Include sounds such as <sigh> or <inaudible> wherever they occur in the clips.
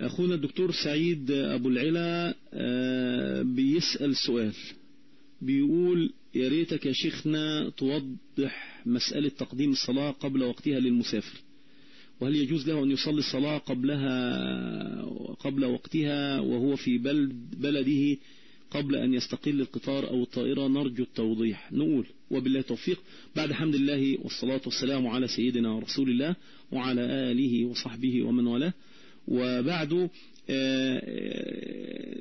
أخونا الدكتور سعيد أبو العلا بيسأل سؤال. بيقول يا ريتك يا شيخنا توضح مسألة تقديم الصلاة قبل وقتها للمسافر. وهل يجوز له أن يصلي الصلاة قبلها قبل وقتها وهو في بلد بلده قبل أن يستقل القطار أو الطائرة؟ نرجو التوضيح. نقول وبالله توفيق بعد حمد الله والصلاة والسلام على سيدنا رسول الله وعلى آله وصحبه ومن والاه. وبعد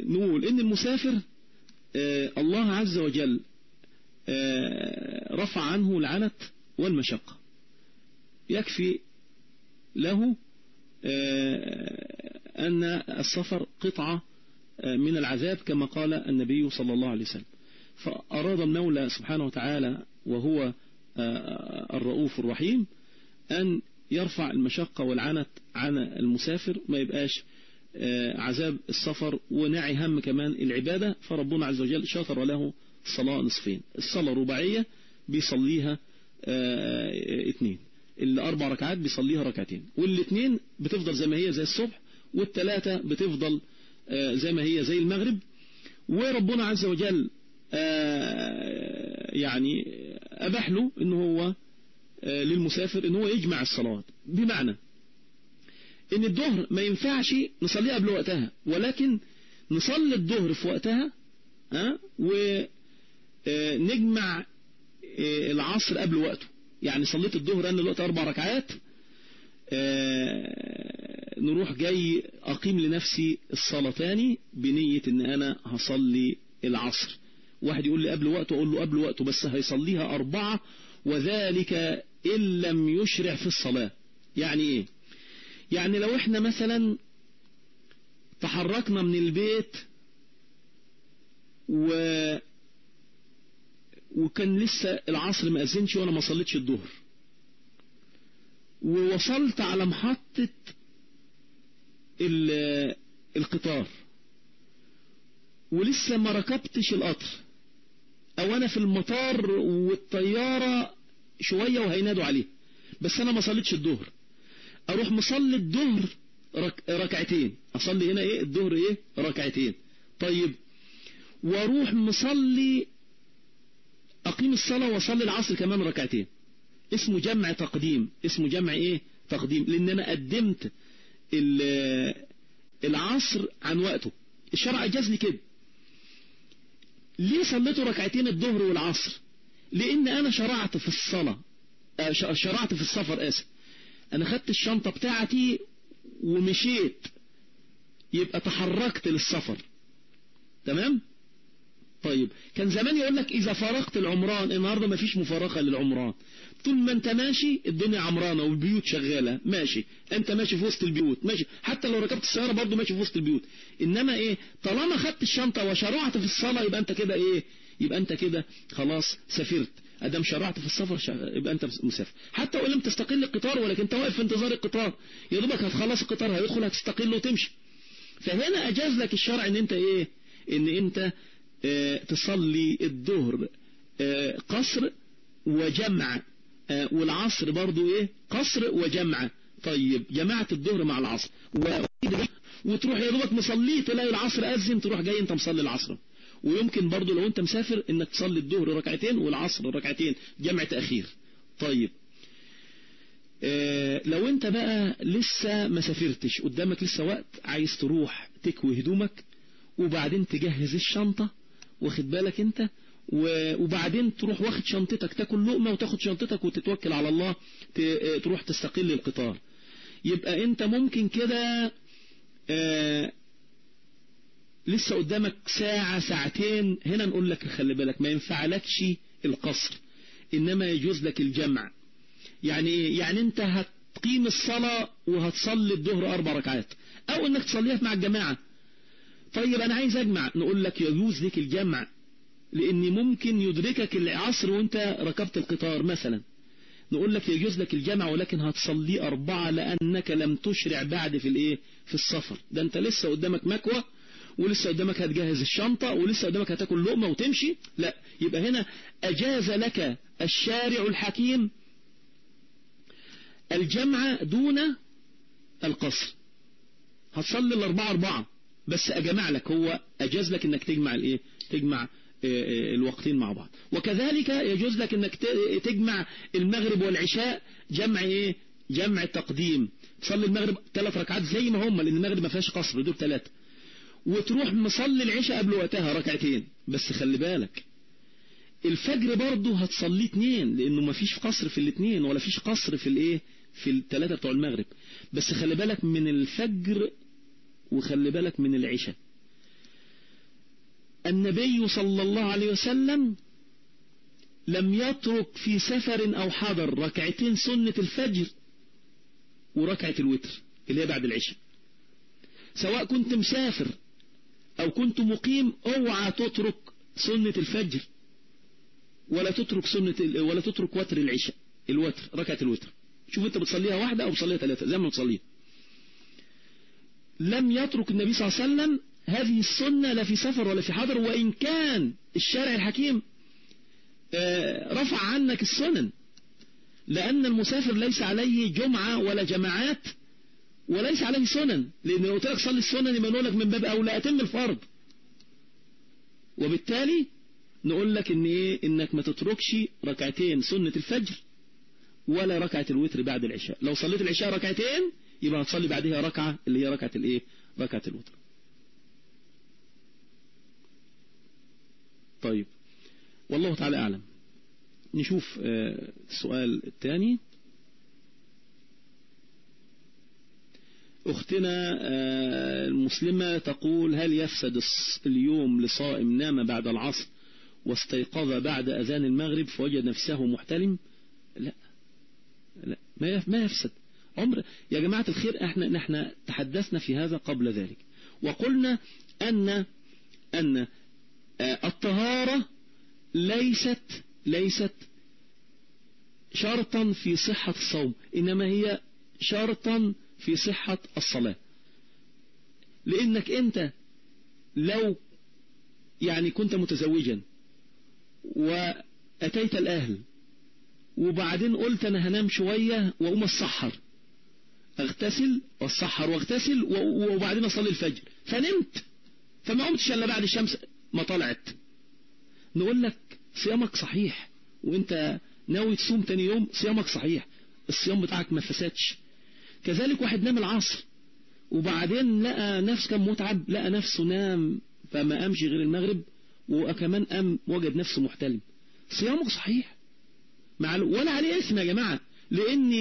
نقول إن المسافر الله عز وجل رفع عنه العنت والمشقة. يكفي له أن السفر قطعة من العذاب كما قال النبي صلى الله عليه وسلم. فأراد المولى سبحانه وتعالى وهو الرؤوف الرحيم أن يرفع المشقة والعنت عن المسافر ما يبقاش عذاب السفر ونعي هم كمان العبادة. فربنا عز وجل شاطر له الصلاة نصفين الصلاة رباعية بيصليها اتنين. الأربع ركعات بيصليها ركعتين. والاثنين بتفضل زي ما هي زي الصبح والثلاثة بتفضل زي ما هي زي المغرب. وربنا عز وجل يعني أباح له إن هو للمسافر إن هو يجمع الصلاة. بمعنى إن الظهر ما ينفعش نصليها قبل وقتها ولكن نصلي الظهر في وقتها ها ونجمع العصر قبل وقته. يعني صليت الظهر أنا دلوقتي أربع ركعات نروح جاي أقيم لنفسي الصلاة تاني بنية إن أنا هصلي العصر. واحد يقول لي قبل وقته أقول له قبل وقته بس هيصليها أربعة وذلك إن لم يشرع في الصلاة. يعني إيه؟ يعني لو إحنا مثلا تحركنا من البيت و وكان لسه العصر ما أذنش وأنا ما صليتش الظهر. ووصلت على محطة القطار. ولسه ما ركبتش القطر. أو أنا في المطار والطيارة شوية وهينادوا عليه. بس أنا ما صليتش الظهر. أروح مصلي الظهر رك... ركعتين. أصلي هنا إيه؟ الظهر إيه؟ ركعتين. طيب وأروح مصلي أقيم الصلاة وأصلي العصر كمان ركعتين. اسمه جمع تقديم. اسمه جمع إيه؟ تقديم. لأن أنا قدمت العصر عن وقته. الشرع اجاز لي كده. ليه صليته ركعتين الظهر والعصر؟ لأن أنا شرعت في الصلاة. شرعت في السفر آسف. أنا خدت الشنطة بتاعتي ومشيت. يبقى تحركت للسفر. تمام؟ طيب. كان زمان يقول لك إذا فرقت العمران النهاردة مفيش مفارقة للعمران. طول ما انت ماشي الدنيا عمرانة والبيوت شغالة. ماشي. انت ماشي في وسط البيوت. ماشي. حتى لو ركبت السيارة برضو ماشي في وسط البيوت. انما إيه؟ طالما خدت الشنطة وشرعت في الصلاة يبقى انت كده إيه؟ يبقى انت كده خلاص سافرت. ادام شرعت في السفر يبقى انت مسافر. حتى وان لم تستقل القطار ولكن انت واقف في انتظار القطار. يا دوبك هتخلص القطار هيدخل هتستقل وتمشي. فهنا أجاز لك الشرع إن انت إيه؟ إن انت آه تصلي الظهر آه قصر وجمع. والعصر برضو إيه؟ قصر وجمع. طيب جماعة الظهر مع العصر. وتروح يا دوبك مصليه تلاقي العصر أذن تروح جاي أنت مصلي العصر. ويمكن برضو لو أنت مسافر إنك تصلي الظهر ركعتين والعصر ركعتين جمع تأخير. طيب. آه لو أنت بقى لسه ما سافرتش قدامك لسه وقت عايز تروح تكوي هدومك وبعدين تجهز الشنطة واخد بالك أنت؟ وبعدين تروح واخد شنطتك تاكل لقمة وتاخد شنطتك وتتوكل على الله تروح تستقل القطار. يبقى انت ممكن كده آه لسه قدامك ساعة ساعتين هنا نقول لك خلي بالك ما ينفعلكش القصر إنما يجوز لك الجمع. يعني إيه يعني انت هتقيم الصلاة وهتصلي الظهر أربع ركعات أو إنك تصليها مع الجماعة. طيب أنا عايز أجمع نقول لك يجوز لك الجمع. لأن ممكن يدركك العصر وانت ركبت القطار مثلا. نقول لك يجوز لك الجمع ولكن هتصلي أربعة لأنك لم تشرع بعد في الإيه؟ في السفر. ده انت لسه قدامك مكوى ولسه قدامك هتجهز الشنطة ولسه قدامك هتاكل لقمة وتمشي. لا يبقى هنا أجاز لك الشارع الحكيم الجمع دون القصر. هتصلي الأربعة أربعة. بس أجمع لك هو أجاز لك إنك تجمع الإيه؟ تجمع الوقتين مع بعض. وكذلك يجوز لك إنك تجمع المغرب والعشاء جمع إيه؟ جمع تقديم. تصلي المغرب ثلاث ركعات زي ما هم لأن المغرب ما فيهاش قصر دول ثلاثة. وتروح مصلي العشاء قبل وقتها ركعتين. بس خلي بالك الفجر برضه هتصليه اثنين لأنه ما فيش قصر في الاثنين ولا فيش قصر في الإيه؟ في الثلاثة بتوع المغرب. بس خلي بالك من الفجر وخلي بالك من العشاء. النبي صلى الله عليه وسلم لم يترك في سفر أو حضر ركعتين سنة الفجر وركعة الوتر اللي هي بعد العشاء. سواء كنت مسافر أو كنت مقيم اوعى تترك سنة الفجر ولا تترك سنة ولا تترك وتر العشاء الوتر ركعة الوتر. شوف انت بتصليها واحدة أو بتصليها ثلاثة زي ما بتصليها. لم يترك النبي صلى الله عليه وسلم هذه السنة لا في سفر ولا في حضر وإن كان الشارع الحكيم رفع عنك السنن لأن المسافر ليس عليه جمعة ولا جماعات وليس عليه سنن لأن لو قلت لك صلي السنن يبقى نقول لك من باب أولى أتم الفرض. وبالتالي نقول لك إن إيه؟ إنك ما تتركش ركعتين سنة الفجر ولا ركعة الوتر بعد العشاء. لو صليت العشاء ركعتين يبقى هتصلي بعدها ركعة اللي هي ركعة الإيه؟ ركعة الوتر. طيب. والله تعالى أعلم. نشوف السؤال الثاني. أختنا المسلمة تقول هل يفسد اليوم لصائم نام بعد العصر واستيقظ بعد أذان المغرب فوجد نفسه محتلم؟ لا. لا. ما يفسد. عمر يا جماعة الخير إحنا نحن تحدثنا في هذا قبل ذلك. وقلنا أن أن الطهارة ليست ليست شرطا في صحة الصوم إنما هي شرطا في صحة الصلاة. لأنك أنت لو يعني كنت متزوجا وأتيت الأهل وبعدين قلت أنا هنام شوية وأقوم الصحر أغتسل والصحر وأغتسل وبعدين أصلي الفجر فنمت. فما قمتش إلا بعد الشمس ما طلعت. نقول لك صيامك صحيح وانت ناوي تصوم تاني يوم صيامك صحيح. الصيام بتاعك ما فسدش كذلك واحد نام العصر وبعدين لقى نفسه كان متعب لقى نفسه نام فما قامش غير المغرب وكمان قام وجد نفسه محتلم. صيامه صحيح. مع ولا عليه اسم يا جماعة. لأن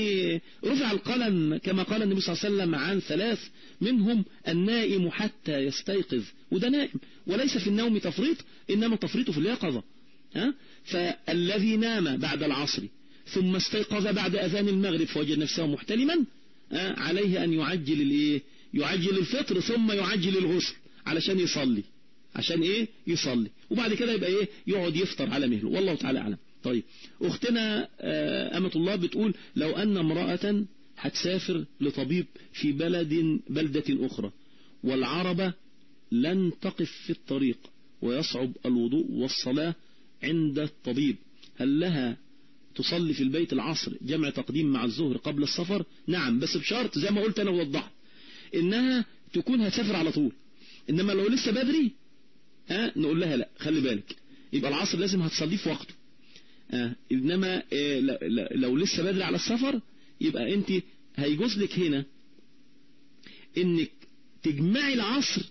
رفع القلم كما قال النبي صلى الله عليه وسلم عن ثلاث منهم النائم حتى يستيقظ وده نائم وليس في النوم تفريط إنما تفريط في اليقظة. ها؟ فالذي نام بعد العصر ثم استيقظ بعد أذان المغرب فوجد نفسه محتلما عليه أن يعجل الإيه يعجل الفطر ثم يعجل الغسل علشان يصلي عشان إيه؟ يصلي وبعد كده يبقى إيه؟ يقعد يفطر على مهله والله تعالى أعلم. طيب أختنا أمة الله بتقول لو أن امرأة هتسافر لطبيب في بلد بلدة أخرى والعربة لن تقف في الطريق ويصعب الوضوء والصلاة عند الطبيب. هل لها تصلي في البيت العصر جمع تقديم مع الظهر قبل السفر؟ نعم بس بشرط زي ما قلت أنا ووضحت إنها تكون هتسافر على طول. إنما لو لسه بدري ها نقول لها لا خلي بالك. يبقى العصر لازم هتصليه في وقته. آه إنما آه لو لسه بدري على السفر يبقى أنت هيجوز لك هنا إنك تجمعي العصر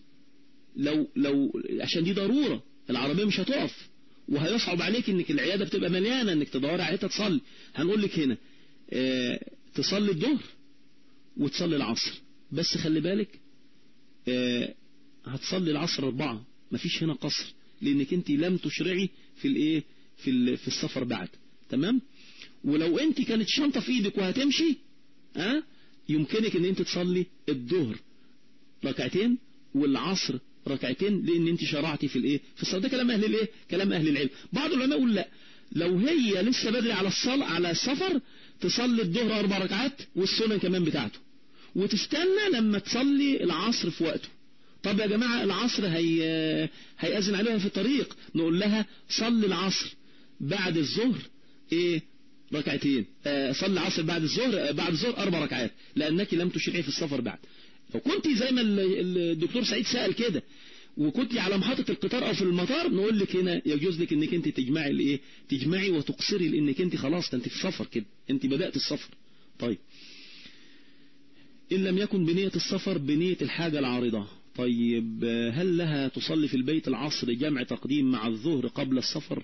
لو لو عشان دي ضرورة العربية مش هتقف. وهيصعب عليك إنك العيادة بتبقى مليانة إنك تدور على حتة تصلي. هنقول لك هنا آه تصلي الظهر وتصلي العصر. بس خلي بالك آه هتصلي العصر أربعة مفيش هنا قصر. لأنك أنت لم تشرعي في الإيه؟ في في السفر بعد. تمام؟ ولو انت كانت شنطة في إيدك وهتمشي ها آه يمكنك ان انت تصلي الظهر ركعتين والعصر ركعتين لأن انت شرعتي في الايه؟ في الصلاة. ده كلام أهل الايه؟ كلام أهل العلم. بعض العلماء يقول لا. لو هي لسه بدري على الصلاة على السفر تصلي الظهر أربع ركعات والسنن كمان بتاعته. وتستنى لما تصلي العصر في وقته. طب يا جماعة العصر هي هيأذن عليها في الطريق. نقول لها صلي العصر. بعد الظهر إيه؟ ركعتين. آه صلي العصر بعد الظهر آه بعد الظهر أربع ركعات لأنك لم تشرعي في السفر بعد. لو كنت زي ما الدكتور سعيد سأل كده وكنت على محطة القطار أو في المطار نقول لك هنا يجوز لك إنك أنت تجمعي الايه تجمعي وتقصري لأنك أنت خلاص أنت في سفر كده أنت بدأت السفر. طيب. إن لم يكن بنية السفر بنية الحاجة العارضة. طيب هل لها تصلي في البيت العصر جمع تقديم مع الظهر قبل السفر؟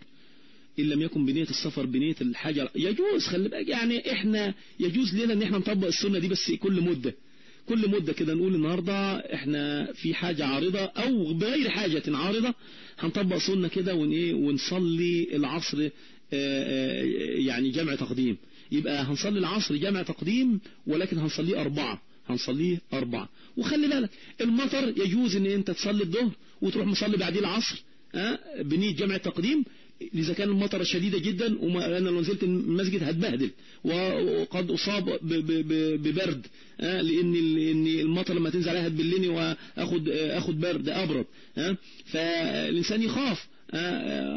إن لم يكن بنية السفر بنية الحاجة يجوز خلي بالك يعني إحنا يجوز لنا إن إحنا نطبق السنة دي بس كل مدة. كل مدة كده نقول النهاردة إحنا في حاجة عارضة أو بغير حاجة عارضة هنطبق سنة كده ونصلي العصر يعني جمع تقديم. يبقى هنصلي العصر جمع تقديم ولكن هنصليه أربعة. هنصليه أربعة. وخلي بالك المطر يجوز إن أنت تصلي الظهر وتروح مصلي بعديه العصر أه؟ بنية جمع التقديم إذا كان المطر شديدة جدا وأنا لو نزلت المسجد هتبهدل وقد أصاب ببرد أه؟ لأن المطر لما تنزل عليها هتبلني وأخد أخد برد أبرد أه؟ فالإنسان يخاف؟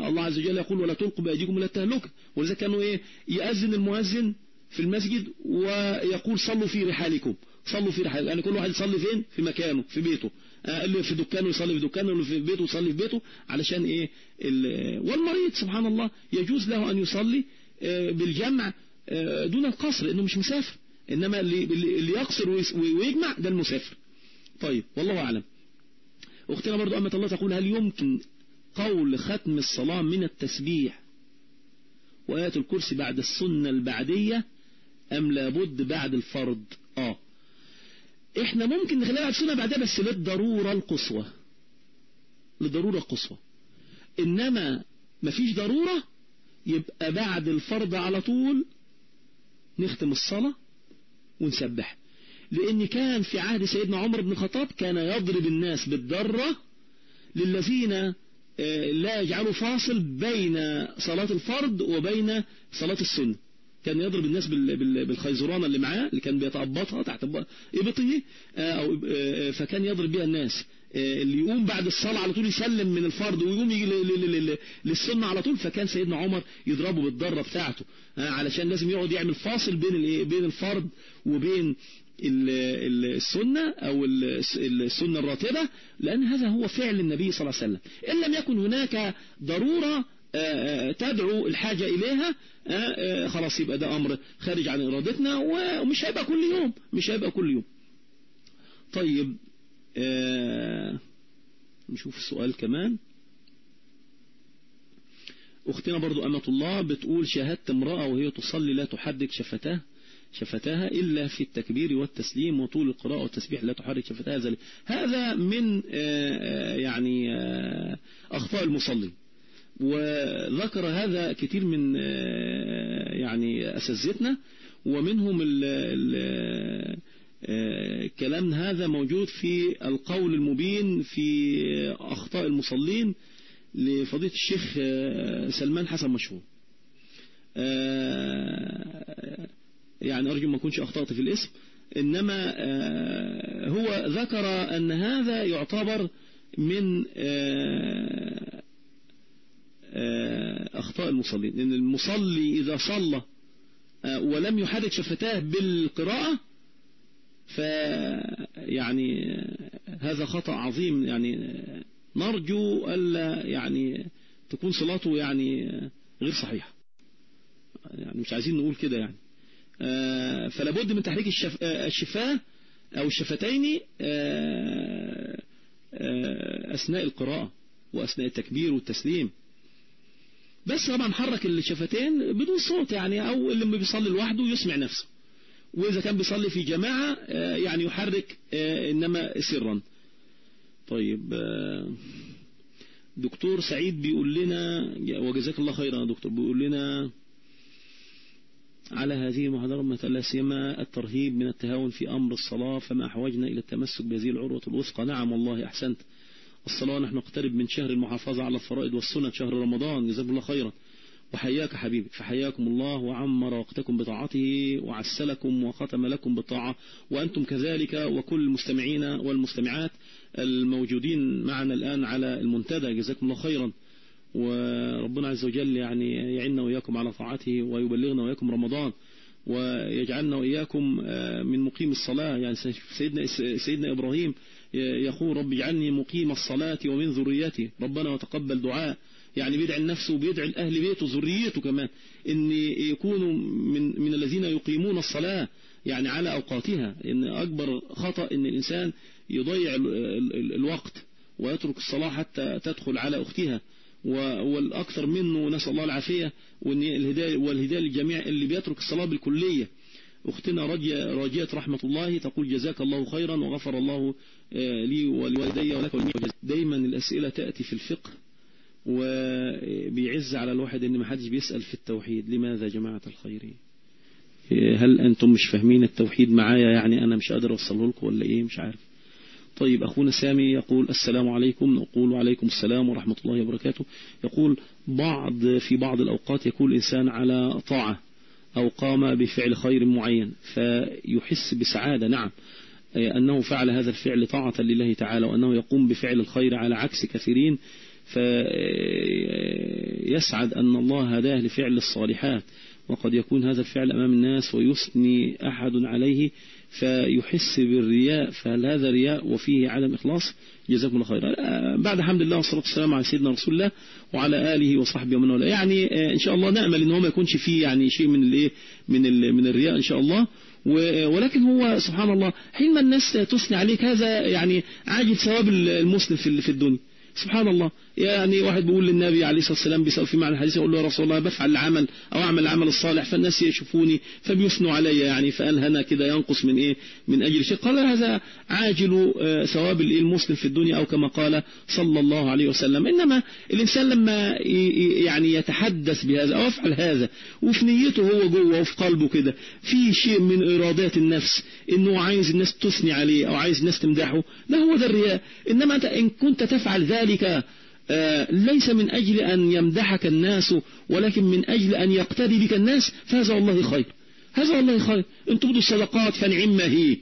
الله عز وجل يقول ولا تلقوا بأيديكم إلى التهلكة ولذا كانوا إيه يأذن المؤذن في المسجد ويقول صلوا في رحالكم صلوا في رحالكم يعني كل واحد يصلي فين في مكانه في بيته اللي في دكانه يصلي في دكانه واللي في بيته يصلي في بيته علشان إيه؟ والمريض سبحان الله يجوز له أن يصلي بالجمع دون القصر إنه مش مسافر إنما اللي, اللي يقصر ويجمع ده المسافر. طيب والله أعلم. أختنا برضو أمة الله تقول هل يمكن قول ختم الصلاة من التسبيح وآية الكرسي بعد السنة البعدية أم لابد بعد الفرض؟ آه. إحنا ممكن نخليها السنة بعدها بس للضرورة القصوى. للضرورة القصوى. إنما مفيش ضرورة يبقى بعد الفرض على طول نختم الصلاة ونسبح. لأن كان في عهد سيدنا عمر بن الخطاب كان يضرب الناس بالضرة للذين لا يجعلوا فاصل بين صلاة الفرض وبين صلاة السنة. كان يضرب الناس بالخيزرانة اللي معاه اللي كان بيتقبطها تحت إبطه أو فكان يضرب بها الناس. اللي يقوم بعد الصلاة على طول يسلم من الفرض ويقوم يجي للسنة على طول فكان سيدنا عمر يضربه بالضرة بتاعته. علشان لازم يقعد يعمل فاصل بين بين الفرض وبين السنة أو السنة الراتبة لأن هذا هو فعل النبي صلى الله عليه وسلم. إن لم يكن هناك ضرورة تدعو الحاجة إليها خلاص يبقى ده أمر خارج عن إرادتنا ومش هيبقى كل يوم مش هيبقى كل يوم. طيب نشوف السؤال كمان. أختنا برضو أمة الله بتقول شاهدت امرأة وهي تصلي لا تحرك شفتاه شفتاها إلا في التكبير والتسليم وطول القراءة والتسبيح لا تحرك شفتها ذلك. هذا من يعني أخطاء المصلي. وذكر هذا كثير من يعني أساتذتنا ومنهم الكلام هذا موجود في القول المبين في أخطاء المصلين لفضيلة الشيخ سلمان حسن مشهور. يعني أرجو ما أكونش أخطأت في الاسم. إنما هو ذكر أن هذا يعتبر من أخطاء المصلين لأن المصلي إذا صلى ولم يحرك شفتاه بالقراءة فيعني هذا خطأ عظيم. يعني نرجو ألا يعني تكون صلاته يعني غير صحيحة. يعني مش عايزين نقول كده يعني. فلا بد من تحريك الشف... الشفاه أو الشفتين أثناء القراءة وأثناء التكبير والتسليم. بس طبعا حرك الشفتين بدون صوت يعني أو اللي بيصلي لوحده يسمع نفسه. وإذا كان بيصلي في جماعة يعني يحرك إنما سرا. طيب دكتور سعيد بيقول لنا وجزاك الله خيرا يا دكتور بيقول لنا على هذه المحاضرة لا سيما الترهيب من التهاون في أمر الصلاة فما أحوجنا إلى التمسك بهذه العروة الوثقى. نعم والله أحسنت. الصلاة نحن نقترب من شهر المحافظة على الفرائض والسنة شهر رمضان. جزاكم الله خيرا. وحياك حبيبي. فحياكم الله وعمر وقتكم بطاعته وعسلكم وختم لكم بالطاعة. وأنتم كذلك وكل المستمعين والمستمعات الموجودين معنا الآن على المنتدى. جزاكم الله خيرا. وربنا عز وجل يعني يعيننا وإياكم على طاعته ويبلغنا وإياكم رمضان. ويجعلنا وإياكم من مقيم الصلاة. يعني سيدنا, سيدنا إبراهيم يقول رب اجعلني مقيم الصلاة ومن ذريتي. ربنا وتقبل دعاء. يعني بيدعي النفس وبيدعي لأهل بيته ذريته كمان. ان يكونوا من, من الذين يقيمون الصلاة يعني على أوقاتها. إن أكبر خطأ إن الإنسان يضيع الوقت ويترك الصلاة حتى تدخل على أختها. والأكثر منه نسأل الله العافية والهداية, والهداية للجميع اللي بيترك الصلاة بالكلية. أختنا راجية, راجية رحمة الله تقول جزاك الله خيرا وغفر الله آه، لي ولوالدي ولك دايما الأسئلة تأتي في الفقه وبيعز على الواحد إن ما حدش بيسأل في التوحيد. لماذا جماعة الخيرين هل أنتم مش فاهمين التوحيد معايا؟ يعني أنا مش قادر أوصله لكم ولا إيه؟ مش عارف. طيب أخونا سامي يقول السلام عليكم. نقول وعليكم السلام ورحمة الله وبركاته. يقول بعض في بعض الأوقات يكون الإنسان على طاعة أو قام بفعل خير معين فيحس بسعادة. نعم. أنه فعل هذا الفعل طاعة لله تعالى وأنه يقوم بفعل الخير على عكس كثيرين فيسعد أن الله هداه لفعل الصالحات. وقد يكون هذا الفعل أمام الناس ويثني أحد عليه فيحس بالرياء فهل هذا رياء وفيه عدم إخلاص؟ جزاكم الله خيرا. بعد حمد الله والصلاة والسلام على سيدنا رسول الله وعلى آله وصحبه ومن والاه. يعني آه، إن شاء الله نأمل إن هو ما يكونش فيه يعني شيء من الإيه؟ من من الرياء إن شاء الله. ولكن هو سبحان الله حينما الناس تثني عليك هذا يعني عاجل ثواب المسلم في الدنيا. سبحان الله. يعني واحد بيقول للنبي عليه الصلاة والسلام بيسأل في معنى الحديث يقول له يا رسول الله بفعل العمل أو أعمل العمل الصالح فالناس يشوفوني فبيثنوا علي يعني فقال هنا كده ينقص من إيه؟ من أجل شيء. قال هذا عاجل آه، ثواب المسلم في الدنيا أو كما قال صلى الله عليه وسلم. إنما الإنسان لما يعني يتحدث بهذا أو يفعل هذا وفي نيته هو جوه وفي قلبه كده في شيء من إرادات النفس إنه عايز الناس تثني عليه أو عايز الناس تمدحه لا هو ده الرياء. إنما أنت إن كنت تفعل ذلك آه، ليس من أجل أن يمدحك الناس ولكن من أجل أن يقتدي بك الناس فهذا والله خير. هذا والله خير. إن تبدوا الصدقات فنعم هي.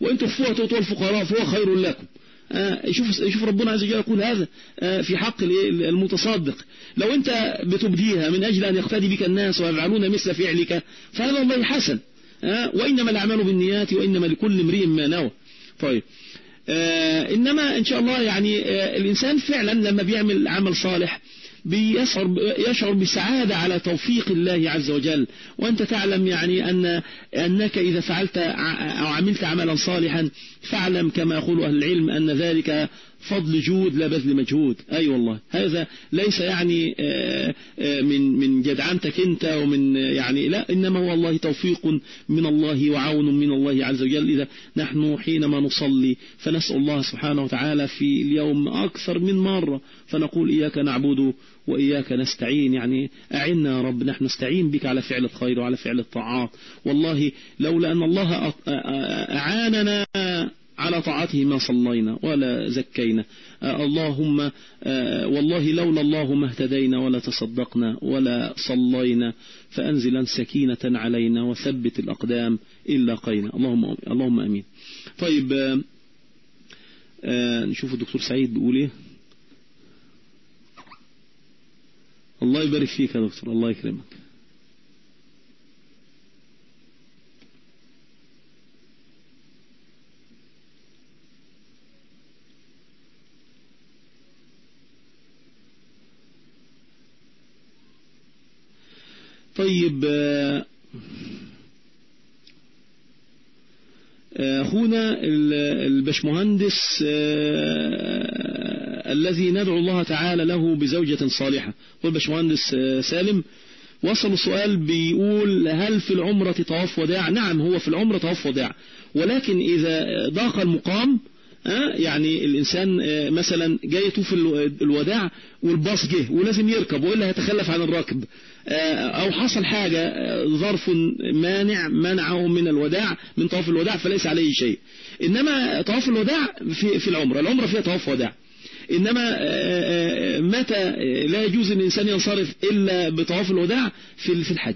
وإن تخفوها تؤتوا الفقراء فهو خير لكم. آه، شوف شوف ربنا عز وجل يقول هذا آه، في حق المتصدق. لو أنت بتبديها من أجل أن يقتدي بك الناس ويفعلون مثل فعلك فهذا والله حسن. وإنما الأعمال بالنيات وإنما لكل امرئ ما نوى. طيب. إنما إن شاء الله يعني آه، الإنسان فعلا لما بيعمل عمل صالح بيشعر يشعر بسعادة على توفيق الله عز وجل. وأنت تعلم يعني أن أنك إذا فعلت أو عملت عملا صالحا فاعلم كما يقول أهل العلم أن ذلك فضل جود لا بذل مجهود. أي أيوة والله. هذا ليس يعني آه، آه، من من جدعنتك أنت ومن يعني لا إنما هو الله توفيق من الله وعون من الله عز وجل. إذا نحن حينما نصلي فنسأل الله سبحانه وتعالى في اليوم أكثر من مرة فنقول إياك نعبد وإياك نستعين. يعني أعنا يا رب نحن نستعين بك على فعل الخير وعلى فعل الطاعات. والله لولا أن الله أعاننا على طاعته ما صلينا ولا زكينا. آه، اللهم آه، والله لولا الله ما اهتدينا ولا تصدقنا ولا صلينا فأنزلا سكينة علينا وثبت الأقدام إلا قينا. اللهم اللهم أمين. طيب آه، نشوف الدكتور سعيد بيقول إيه؟ الله يبارك فيك يا دكتور. الله يكرمك. طيب آه، أخونا البشمهندس آه، الذي ندعو الله تعالى له بزوجة صالحة. هو البشمهندس آه، سالم وصل السؤال بيقول هل في العمرة طواف وداع؟ نعم هو في العمرة طواف وداع. ولكن إذا ضاق المقام يعني الإنسان مثلا جاي يطوف الوداع والباص جه ولازم يركب وإلا هيتخلف عن الركب. أو حصل حاجة ظرف مانع منعه من الوداع من طواف الوداع فليس عليه شيء. إنما طواف الوداع في, في العمرة العمرة فيها طواف وداع. إنما متى لا يجوز الإنسان ينصرف إلا بطواف الوداع في الحج.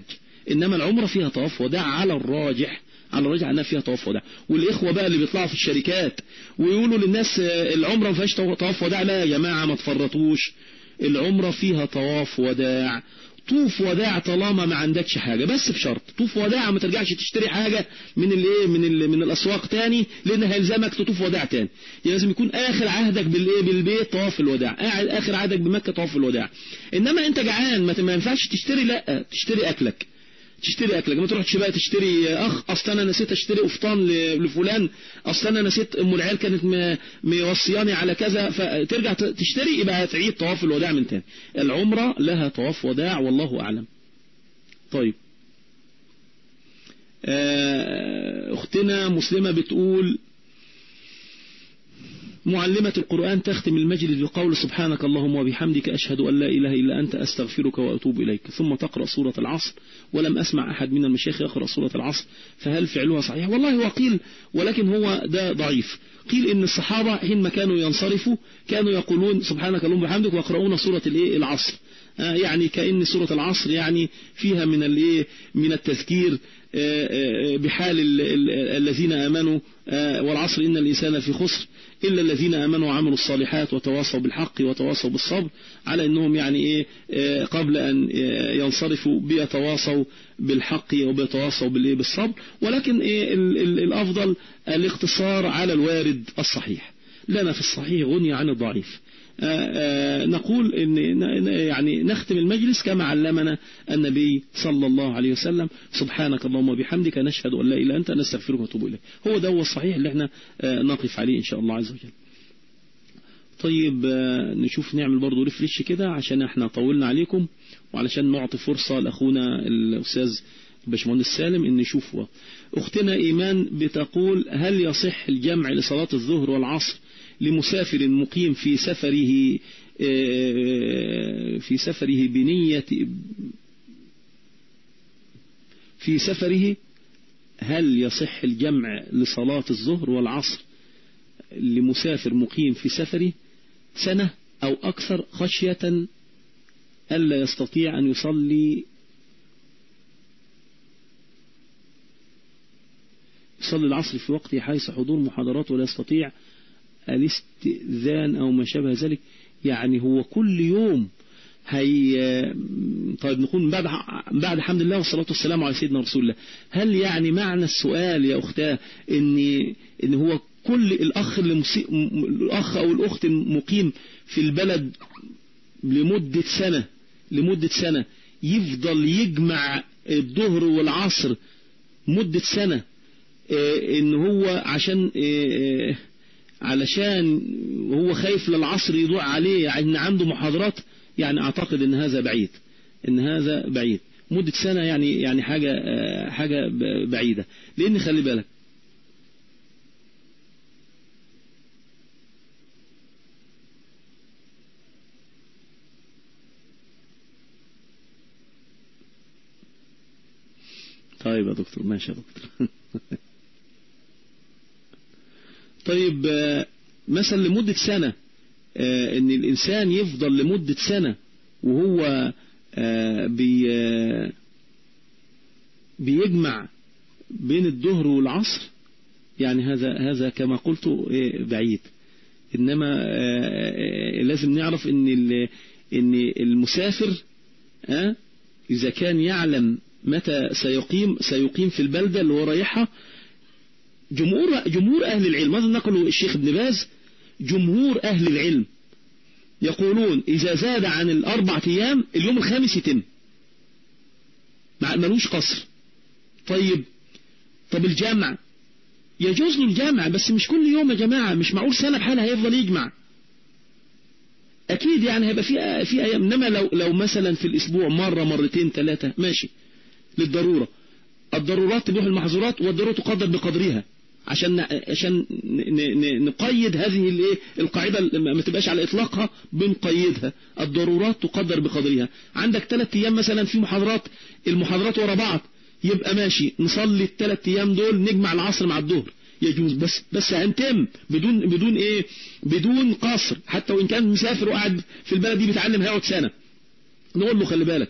إنما العمرة فيها طواف وداع على الراجح. على الراجح أنها فيها طواف وداع والإخوة بقى اللي بيطلعوا في الشركات ويقولوا للناس العمرة ما فيهاش طواف وداع لا يا جماعة ما تفرطوش. العمرة فيها طواف وداع. طوف وداع طالما ما عندكش حاجة. بس بشرط طوف وداع ما ترجعش تشتري حاجة من الايه من ال من الأسواق تاني لأن هيلزمك تطوف وداع تاني. يعني لازم يكون آخر عهدك بالايه بالبيت طواف الوداع. قاعد آخر عهدك بمكة طواف الوداع. إنما أنت جعان ما ينفعش تشتري لأ تشتري أكلك. تشتري أكلك. ما تروحش بقى تشتري أخ أصل أنا نسيت أشتري قفطان لفلان. أصل أنا نسيت أم العيال كانت موصياني على كذا. فترجع تشتري يبقى هتعيد طواف الوداع من تاني. العمرة لها طواف وداع والله أعلم. طيب. أختنا مسلمة بتقول معلمة القرآن تختم المجلس بقول سبحانك اللهم وبحمدك أشهد أن لا إله إلا أنت أستغفرك وأتوب إليك. ثم تقرأ سورة العصر. ولم أسمع أحد من المشايخ يقرأ سورة العصر. فهل فعلها صحيح؟ والله هو قيل ولكن هو ده ضعيف. قيل إن الصحابة حينما كانوا ينصرفوا كانوا يقولون سبحانك اللهم وبحمدك ويقرؤون سورة العصر. يعني كأن سورة العصر يعني فيها من من التذكير بحال الذين آمنوا والعصر إن الإنسان في خسر إلا الذين آمنوا وعملوا الصالحات وتواصوا بالحق وتواصوا بالصبر على أنهم يعني إيه؟ قبل أن ينصرفوا بيتواصوا بالحق وبيتواصوا بالصبر. ولكن إيه؟ الأفضل الاقتصار على الوارد الصحيح. لنا في الصحيح غني عن الضعيف. نقول إن يعني نختم المجلس كما علمنا النبي صلى الله عليه وسلم. سبحانك اللهم وبحمدك نشهد أن لا إله إلا أنت نستغفرك ونتوب إليك. هو ده هو الصحيح اللي إحنا نقف عليه إن شاء الله عز وجل. طيب نشوف نعمل برضو ريفريش كده عشان إحنا طولنا عليكم وعلشان نعطي فرصة لأخونا الأستاذ باشمهندس سالم إن نشوف أختنا إيمان بتقول هل يصح الجمع لصلاة الظهر والعصر؟ لمسافر مقيم في سفره في سفره بنية في سفره هل يصح الجمع لصلاة الظهر والعصر لمسافر مقيم في سفره سنة أو أكثر خشية ألا يستطيع أن يصلي؟ يصلي العصر في وقته حيث حضور محاضرات ولا يستطيع الاستئذان أو ما شابه ذلك. يعني هو كل يوم هي طيب نقول بعد بعد حمد الله والصلاة والسلام على سيدنا رسول الله. هل يعني معنى السؤال يا أختاه إن إن هو كل الأخ المسي... الأخ أو الأخت المقيم في البلد لمدة سنة لمدة سنة يفضل يجمع الظهر والعصر مدة سنة إن هو عشان علشان هو خايف للعصر يضوع عليه إن عنده محاضرات يعني أعتقد إن هذا بعيد. إن هذا بعيد. مدة سنة يعني يعني حاجة حاجة بعيدة. لأن خلي بالك طيب يا دكتور ماشي يا دكتور. <laughs> طيب مثلا لمدة سنة إن الإنسان يفضل لمدة سنة وهو بي بيجمع بين الظهر والعصر يعني هذا هذا كما قلت بعيد. إنما لازم نعرف إن إن المسافر إذا كان يعلم متى سيقيم سيقيم في البلدة اللي هو رايحها جمهور جمهور أهل العلم ماذا نقله الشيخ ابن باز؟ جمهور أهل العلم يقولون إذا زاد عن الأربع أيام اليوم الخامس يتم. ملوش قصر. طيب طب الجامع؟ يجوز له الجامع بس مش كل يوم يا جماعة مش معقول سنة بحالها هيفضل يجمع. أكيد يعني هيبقى في في أيام. إنما لو لو مثلا في الأسبوع مرة مرتين ثلاثة ماشي للضرورة. الضرورات تبيح المحظورات والضرورة تقدر بقدرها. عشان عشان نقيد هذه الايه؟ القاعدة ما تبقاش على إطلاقها بنقيدها. الضرورات تقدر بقدرها عندك ثلاث أيام مثلا في محاضرات المحاضرات ورا بعض. يبقى ماشي. نصلي الثلاث أيام دول نجمع العصر مع الظهر. يجوز. بس بس هنتم. بدون بدون إيه؟ بدون قصر. حتى وإن كان مسافر وقاعد في البلد دي بيتعلم هيقعد سنة. نقول له خلي بالك.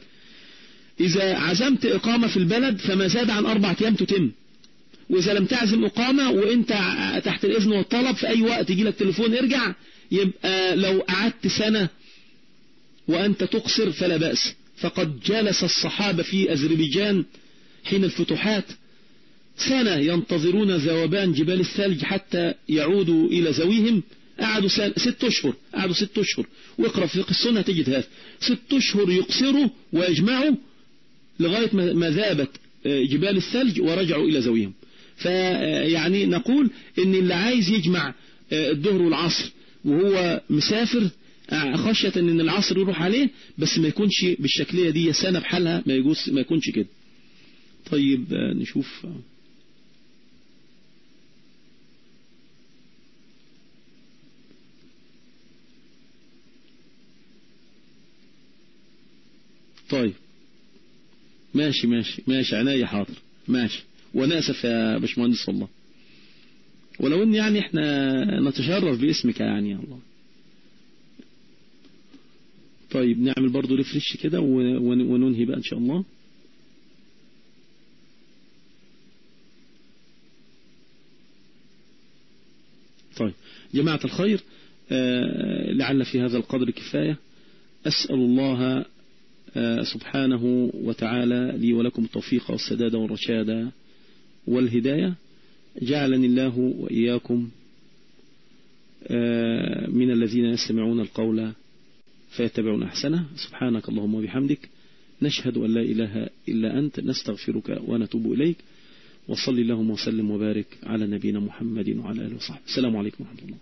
إذا عزمت إقامة في البلد فما زاد عن أربع أيام تتم. وإذا لم تعزم إقامة وإنت تحت الإذن والطلب في أي وقت يجي لك تليفون ارجع يبقى لو قعدت سنة وأنت تقصر فلا بأس. فقد جلس الصحابة في أذربيجان حين الفتوحات. سنة ينتظرون ذوبان جبال الثلج حتى يعودوا إلى زويهم قعدوا ست أشهر قعدوا ست أشهر. واقرأ في السنة تجد هذا. ست أشهر يقصروا ويجمعوا لغاية ما ذابت آه، جبال الثلج ورجعوا إلى زويهم فيعني نقول إن اللي عايز يجمع آه، الظهر والعصر وهو مسافر آه، خشية إن العصر يروح عليه بس ما يكونش بالشكلية دي سنة بحالها ما يجوز ما يكونش كده. طيب نشوف. طيب. ماشي ماشي ماشي عناية حاضر. ماشي. وأنا اسف يا باشمهندس والله ولو إن يعني إحنا نتشرف باسمك يعني يا الله. طيب نعمل برضو ريفرش كده وننهي بقى إن شاء الله. طيب جماعة الخير آه، لعل في هذا القدر كفاية. أسأل الله آه، سبحانه وتعالى لي ولكم التوفيق والسداد والرشاد. والهداية جعلني الله وإياكم آه، من الذين يستمعون القول فيتبعون أحسنه. سبحانك اللهم وبحمدك نشهد أن لا إله إلا أنت نستغفرك ونتوب إليك وصلي اللهم وسلم وبارك على نبينا محمد وعلى آله وصحبه. السلام عليكم ورحمة الله.